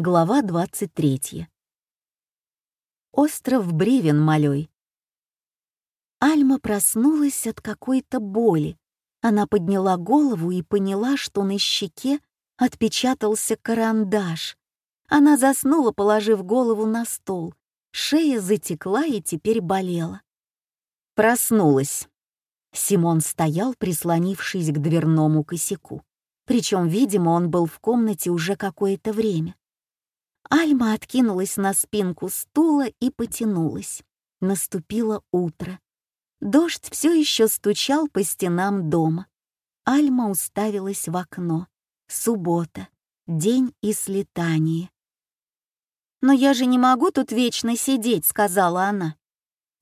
Глава 23. Остров Бревен малой. Альма проснулась от какой-то боли. Она подняла голову и поняла, что на щеке отпечатался карандаш. Она заснула, положив голову на стол. Шея затекла и теперь болела. Проснулась. Симон стоял, прислонившись к дверному косяку. Причем, видимо, он был в комнате уже какое-то время. Альма откинулась на спинку стула и потянулась. Наступило утро. Дождь все еще стучал по стенам дома. Альма уставилась в окно. Суббота. День и слетание. «Но я же не могу тут вечно сидеть», — сказала она.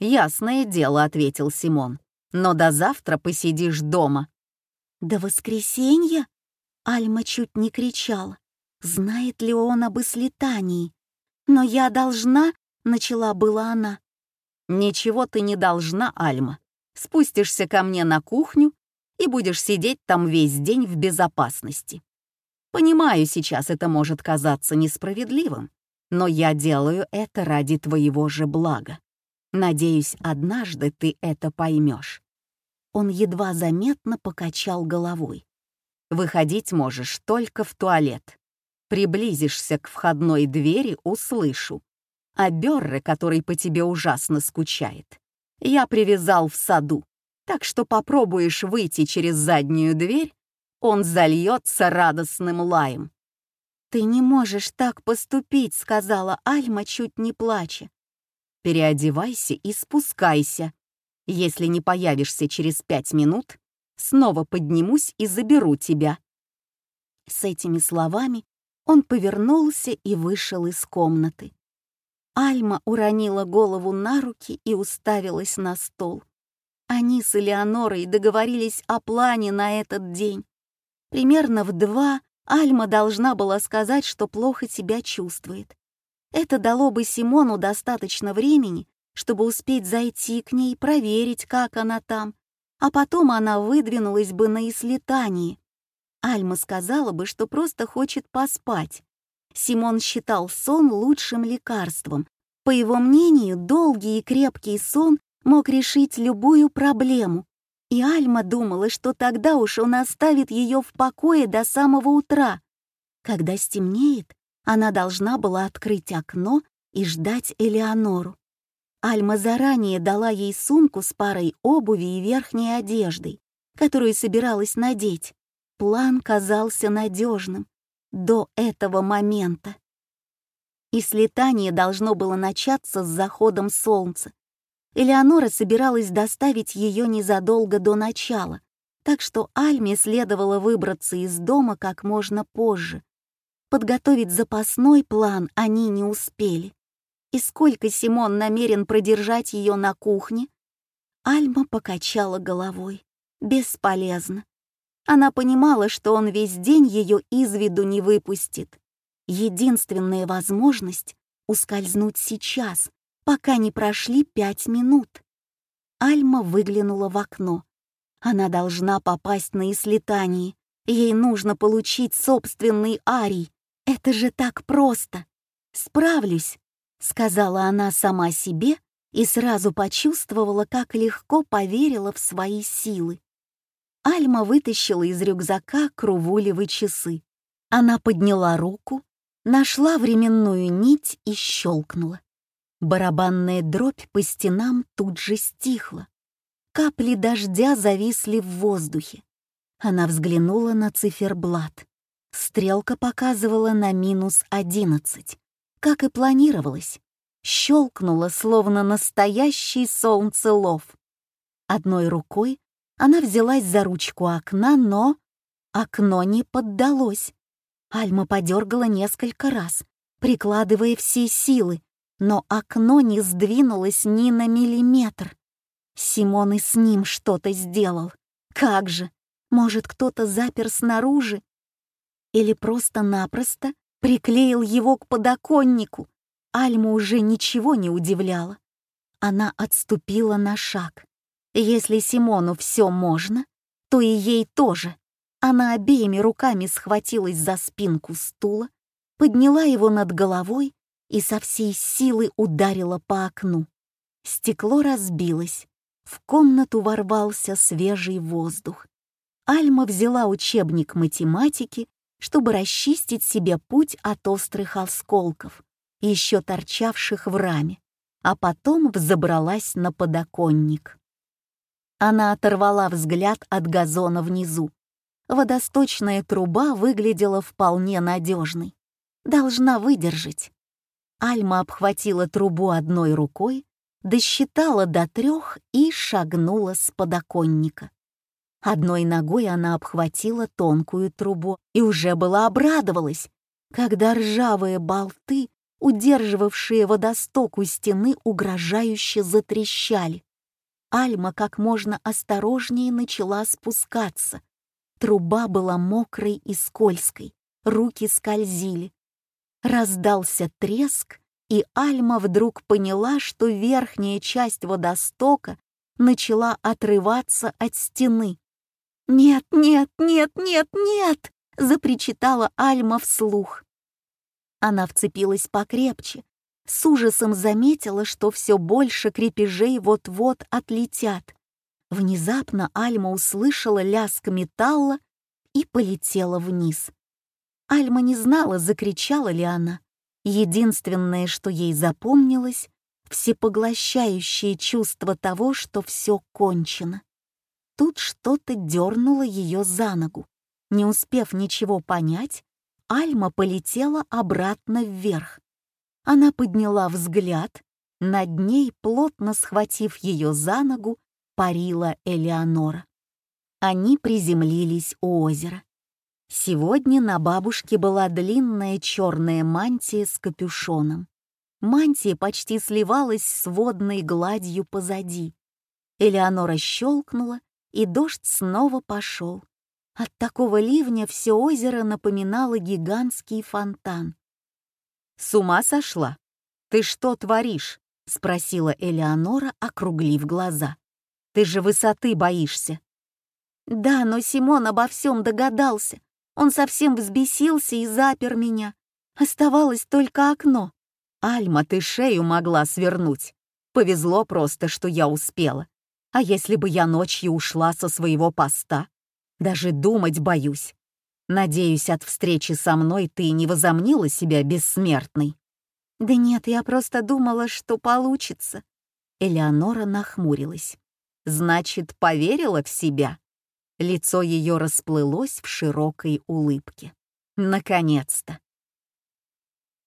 «Ясное дело», — ответил Симон. «Но до завтра посидишь дома». «До воскресенья?» Альма чуть не кричала. Знает ли он об слетании? Но я должна, начала была она. Ничего ты не должна, Альма. Спустишься ко мне на кухню и будешь сидеть там весь день в безопасности. Понимаю, сейчас это может казаться несправедливым, но я делаю это ради твоего же блага. Надеюсь, однажды ты это поймешь. Он едва заметно покачал головой. Выходить можешь только в туалет. Приблизишься к входной двери, услышу. А Берры, который по тебе ужасно скучает, я привязал в саду, так что попробуешь выйти через заднюю дверь, он зальется радостным лаем. «Ты не можешь так поступить», — сказала Альма, чуть не плача. «Переодевайся и спускайся. Если не появишься через пять минут, снова поднимусь и заберу тебя». С этими словами он повернулся и вышел из комнаты. Альма уронила голову на руки и уставилась на стол. Они с Элеонорой договорились о плане на этот день. Примерно в два Альма должна была сказать, что плохо себя чувствует. Это дало бы Симону достаточно времени, чтобы успеть зайти к ней, проверить, как она там, а потом она выдвинулась бы на ислетание. Альма сказала бы, что просто хочет поспать. Симон считал сон лучшим лекарством. По его мнению, долгий и крепкий сон мог решить любую проблему. И Альма думала, что тогда уж он оставит ее в покое до самого утра. Когда стемнеет, она должна была открыть окно и ждать Элеонору. Альма заранее дала ей сумку с парой обуви и верхней одеждой, которую собиралась надеть. План казался надежным до этого момента. И слетание должно было начаться с заходом солнца. Элеонора собиралась доставить ее незадолго до начала, так что Альме следовало выбраться из дома как можно позже. Подготовить запасной план они не успели. И сколько Симон намерен продержать ее на кухне? Альма покачала головой. Бесполезно. Она понимала, что он весь день ее из виду не выпустит. Единственная возможность — ускользнуть сейчас, пока не прошли пять минут. Альма выглянула в окно. Она должна попасть на ислетание. Ей нужно получить собственный арий. Это же так просто. «Справлюсь», — сказала она сама себе и сразу почувствовала, как легко поверила в свои силы. Альма вытащила из рюкзака крувулевы часы. Она подняла руку, нашла временную нить и щелкнула. Барабанная дробь по стенам тут же стихла. Капли дождя зависли в воздухе. Она взглянула на циферблат. Стрелка показывала на минус одиннадцать, как и планировалось. Щелкнула, словно настоящий солнцелов. Одной рукой она взялась за ручку окна, но... Окно не поддалось. Альма подергала несколько раз, прикладывая все силы, но окно не сдвинулось ни на миллиметр. Симон и с ним что-то сделал. Как же? Может, кто-то запер снаружи? Или просто-напросто приклеил его к подоконнику? Альма уже ничего не удивляла. Она отступила на шаг. Если Симону все можно, то и ей тоже. Она обеими руками схватилась за спинку стула, подняла его над головой и со всей силы ударила по окну. Стекло разбилось, в комнату ворвался свежий воздух. Альма взяла учебник математики, чтобы расчистить себе путь от острых осколков, еще торчавших в раме, а потом взобралась на подоконник. Она оторвала взгляд от газона внизу. Водосточная труба выглядела вполне надежной. Должна выдержать. Альма обхватила трубу одной рукой, досчитала до трех и шагнула с подоконника. Одной ногой она обхватила тонкую трубу и уже была обрадовалась, когда ржавые болты, удерживавшие водосток у стены, угрожающе затрещали. Альма как можно осторожнее начала спускаться. Труба была мокрой и скользкой, руки скользили. Раздался треск, и Альма вдруг поняла, что верхняя часть водостока начала отрываться от стены. «Нет, нет, нет, нет, нет!» — запричитала Альма вслух. Она вцепилась покрепче, с ужасом заметила, что все больше крепежей вот-вот отлетят. Внезапно Альма услышала лязг металла и полетела вниз. Альма не знала, закричала ли она. Единственное, что ей запомнилось, всепоглощающее чувство того, что все кончено. Тут что-то дернуло ее за ногу. Не успев ничего понять, Альма полетела обратно вверх. Она подняла взгляд, над ней, плотно схватив ее за ногу, парила Элеонора. Они приземлились у озера. Сегодня на бабушке была длинная черная мантия с капюшоном. Мантия почти сливалась с водной гладью позади. Элеонора щелкнула, и дождь снова пошел. От такого ливня все озеро напоминало гигантский фонтан. «С ума сошла? Ты что творишь?» — спросила Элеонора, округлив глаза. «Ты же высоты боишься». «Да, но Симон обо всем догадался. Он совсем взбесился и запер меня. Оставалось только окно». «Альма, ты шею могла свернуть. Повезло просто, что я успела. А если бы я ночью ушла со своего поста? Даже думать боюсь. Надеюсь, от встречи со мной ты не возомнила себя бессмертной. Да нет, я просто думала, что получится. Элеонора нахмурилась. Значит, поверила в себя? Лицо ее расплылось в широкой улыбке. Наконец-то.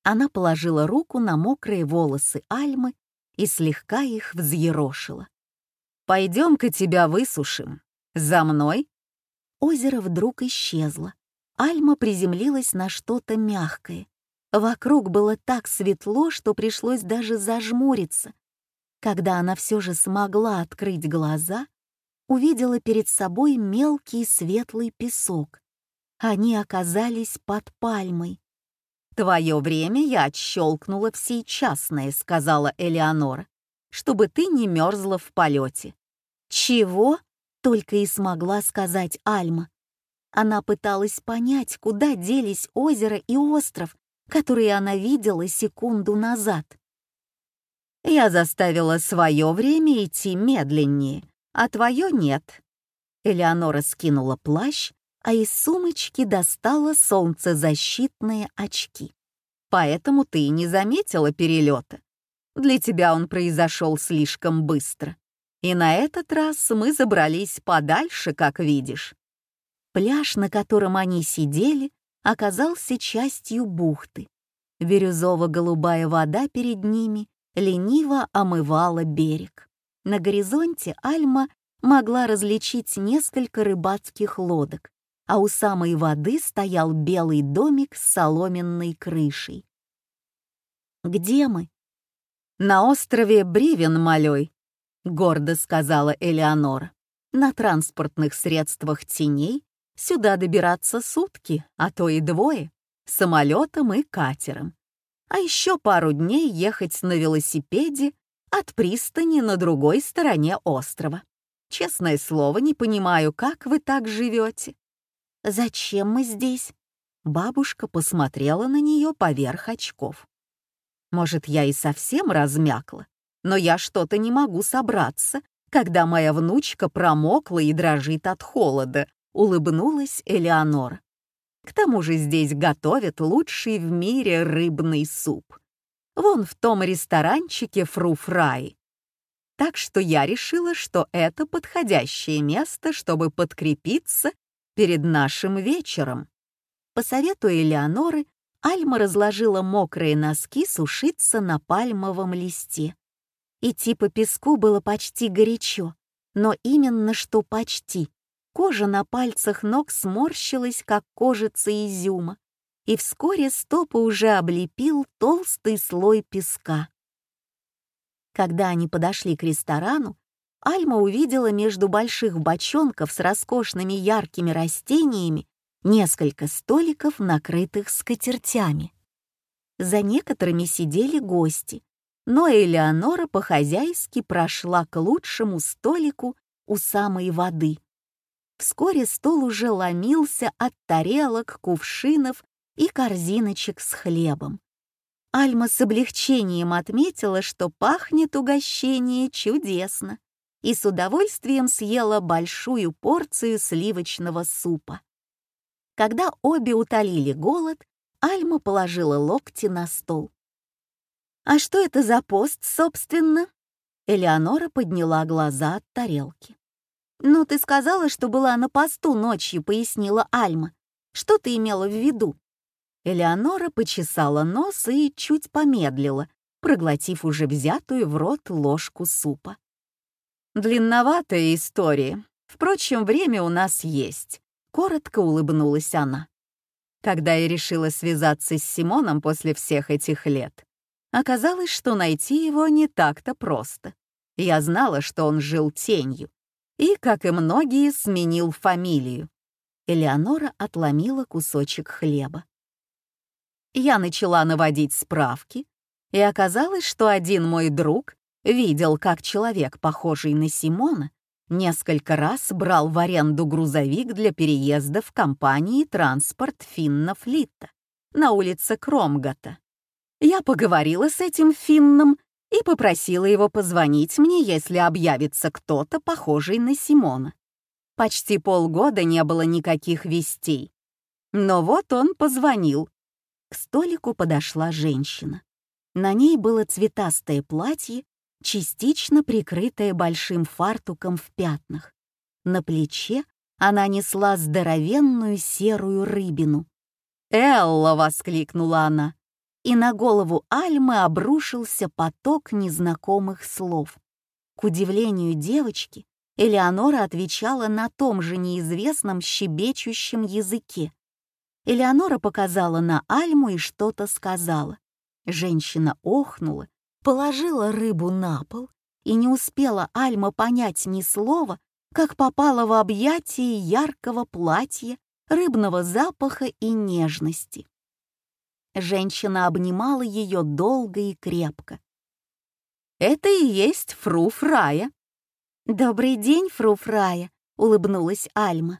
Она положила руку на мокрые волосы Альмы и слегка их взъерошила. «Пойдем-ка тебя высушим. За мной?» Озеро вдруг исчезло. Альма приземлилась на что-то мягкое. Вокруг было так светло, что пришлось даже зажмуриться. Когда она все же смогла открыть глаза, увидела перед собой мелкий светлый песок. Они оказались под пальмой. «Твое время я отщелкнула все частное», — сказала Элеонора, «чтобы ты не мерзла в полете». «Чего?» — только и смогла сказать Альма. Она пыталась понять, куда делись озеро и остров, которые она видела секунду назад. «Я заставила свое время идти медленнее, а твое нет». Элеонора скинула плащ, а из сумочки достала солнцезащитные очки. «Поэтому ты и не заметила перелета. Для тебя он произошел слишком быстро. И на этот раз мы забрались подальше, как видишь. Пляж, на котором они сидели, оказался частью бухты. Бирюзово-голубая вода перед ними лениво омывала берег. На горизонте Альма могла различить несколько рыбацких лодок, а у самой воды стоял белый домик с соломенной крышей. «Где мы?» «На острове Бривен, малой», — гордо сказала Элеонора. «На транспортных средствах теней Сюда добираться сутки, а то и двое, самолетом и катером. А еще пару дней ехать на велосипеде от пристани на другой стороне острова. Честное слово, не понимаю, как вы так живете. Зачем мы здесь? Бабушка посмотрела на нее поверх очков. Может, я и совсем размякла, но я что-то не могу собраться, когда моя внучка промокла и дрожит от холода, улыбнулась Элеонора. К тому же здесь готовят лучший в мире рыбный суп. Вон в том ресторанчике Фруфрай. Так что я решила, что это подходящее место, чтобы подкрепиться перед нашим вечером. По совету Элеоноры, Альма разложила мокрые носки сушиться на пальмовом листе. Идти по песку было почти горячо, но именно что почти. Кожа на пальцах ног сморщилась, как кожица изюма, и вскоре стопы уже облепил толстый слой песка. Когда они подошли к ресторану, Альма увидела между больших бочонков с роскошными яркими растениями несколько столиков, накрытых скатертями. За некоторыми сидели гости, но Элеонора по-хозяйски прошла к лучшему столику у самой воды. Вскоре стол уже ломился от тарелок, кувшинов и корзиночек с хлебом. Альма с облегчением отметила, что пахнет угощение чудесно, и с удовольствием съела большую порцию сливочного супа. Когда обе утолили голод, Альма положила локти на стол. «А что это за пост, собственно?» Элеонора подняла глаза от тарелки. «Ну, ты сказала, что была на посту ночью», — пояснила Альма. «Что ты имела в виду?» Элеонора почесала нос и чуть помедлила, проглотив уже взятую в рот ложку супа. «Длинноватая история. Впрочем, время у нас есть», — коротко улыбнулась она. Когда я решила связаться с Симоном после всех этих лет, оказалось, что найти его не так-то просто. Я знала, что он жил тенью, и, как и многие, сменил фамилию. Элеонора отломила кусочек хлеба. Я начала наводить справки, и оказалось, что один мой друг видел, как человек, похожий на Симона, несколько раз брал в аренду грузовик для переезда в компании «Транспорт Финна Флитта» на улице Кромгата. Я поговорила с этим финном и попросила его позвонить мне, если объявится кто-то, похожий на Симона. Почти полгода не было никаких вестей. Но вот он позвонил. К столику подошла женщина. На ней было цветастое платье, частично прикрытое большим фартуком в пятнах. На плече она несла здоровенную серую рыбину. «Элла!» — воскликнула она и на голову Альмы обрушился поток незнакомых слов. К удивлению девочки, Элеонора отвечала на том же неизвестном щебечущем языке. Элеонора показала на Альму и что-то сказала. Женщина охнула, положила рыбу на пол, и не успела Альма понять ни слова, как попала в объятия яркого платья, рыбного запаха и нежности. Женщина обнимала ее долго и крепко. «Это и есть Фру Фрая». «Добрый день, Фру Фрая», — улыбнулась Альма.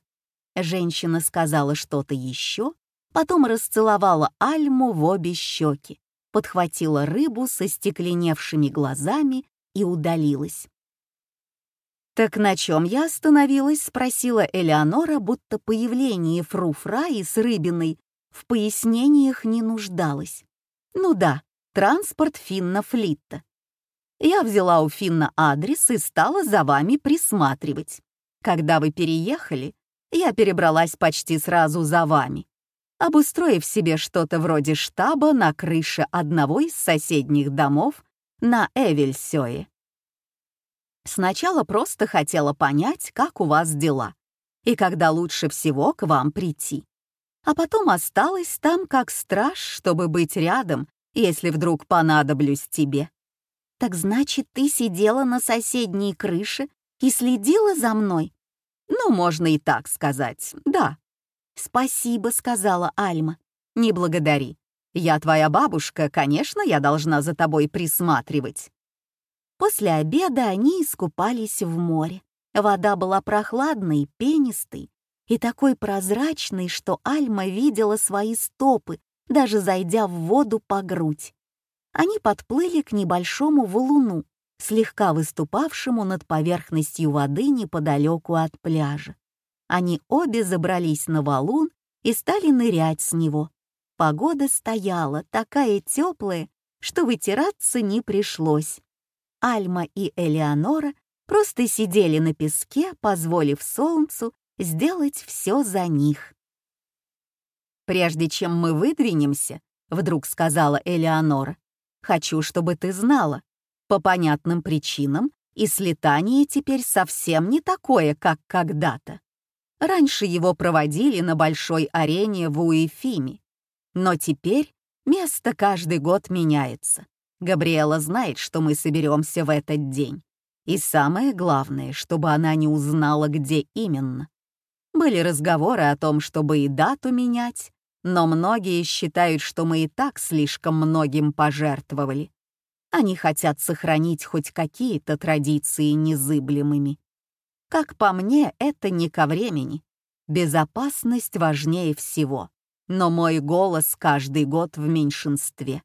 Женщина сказала что-то еще, потом расцеловала Альму в обе щеки, подхватила рыбу со стекленевшими глазами и удалилась. «Так на чем я остановилась?» — спросила Элеонора, будто появление Фру Фраи с рыбиной в пояснениях не нуждалась. Ну да, транспорт Финна Флитта. Я взяла у Финна адрес и стала за вами присматривать. Когда вы переехали, я перебралась почти сразу за вами, обустроив себе что-то вроде штаба на крыше одного из соседних домов на Эвельсёе. Сначала просто хотела понять, как у вас дела, и когда лучше всего к вам прийти а потом осталась там как страж, чтобы быть рядом, если вдруг понадоблюсь тебе. Так значит, ты сидела на соседней крыше и следила за мной? Ну, можно и так сказать, да. Спасибо, сказала Альма. Не благодари. Я твоя бабушка, конечно, я должна за тобой присматривать. После обеда они искупались в море. Вода была прохладной, пенистой, и такой прозрачный, что Альма видела свои стопы, даже зайдя в воду по грудь. Они подплыли к небольшому валуну, слегка выступавшему над поверхностью воды неподалеку от пляжа. Они обе забрались на валун и стали нырять с него. Погода стояла такая теплая, что вытираться не пришлось. Альма и Элеонора просто сидели на песке, позволив солнцу сделать все за них. «Прежде чем мы выдвинемся», — вдруг сказала Элеонора, «хочу, чтобы ты знала, по понятным причинам и слетание теперь совсем не такое, как когда-то. Раньше его проводили на большой арене в Уэфиме, но теперь место каждый год меняется. Габриэла знает, что мы соберемся в этот день. И самое главное, чтобы она не узнала, где именно. Были разговоры о том, чтобы и дату менять, но многие считают, что мы и так слишком многим пожертвовали. Они хотят сохранить хоть какие-то традиции незыблемыми. Как по мне, это не ко времени. Безопасность важнее всего. Но мой голос каждый год в меньшинстве.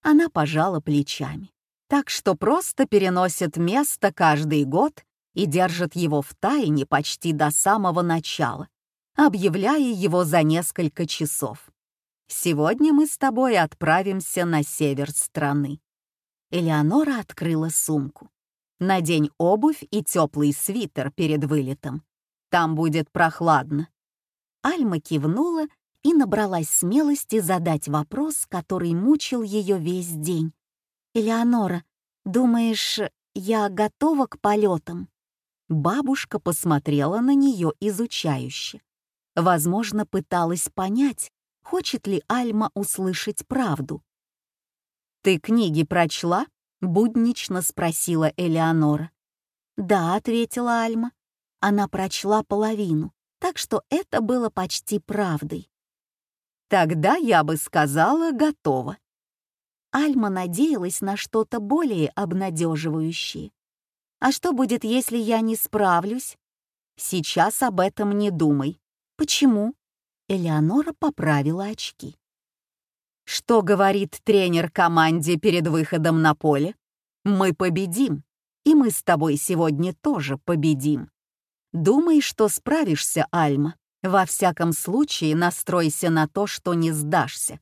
Она пожала плечами. Так что просто переносят место каждый год и держат его в тайне почти до самого начала, объявляя его за несколько часов. Сегодня мы с тобой отправимся на север страны. Элеонора открыла сумку. Надень обувь и теплый свитер перед вылетом. Там будет прохладно. Альма кивнула и набралась смелости задать вопрос, который мучил ее весь день. «Элеонора, думаешь, я готова к полетам?» Бабушка посмотрела на нее изучающе. Возможно, пыталась понять, хочет ли Альма услышать правду. «Ты книги прочла?» — буднично спросила Элеонора. «Да», — ответила Альма. Она прочла половину, так что это было почти правдой. «Тогда я бы сказала, готово». Альма надеялась на что-то более обнадеживающее. «А что будет, если я не справлюсь?» «Сейчас об этом не думай». «Почему?» Элеонора поправила очки. Что говорит тренер команде перед выходом на поле? Мы победим, и мы с тобой сегодня тоже победим. Думай, что справишься, Альма. Во всяком случае, настройся на то, что не сдашься.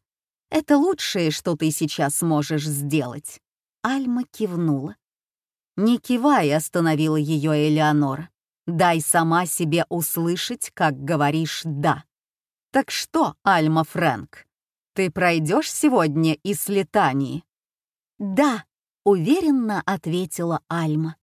Это лучшее, что ты сейчас можешь сделать. Альма кивнула. «Не кивай», — остановила ее Элеонора. «Дай сама себе услышать, как говоришь «да». Так что, Альма Фрэнк, ты пройдешь сегодня из летании?» «Да», — уверенно ответила Альма.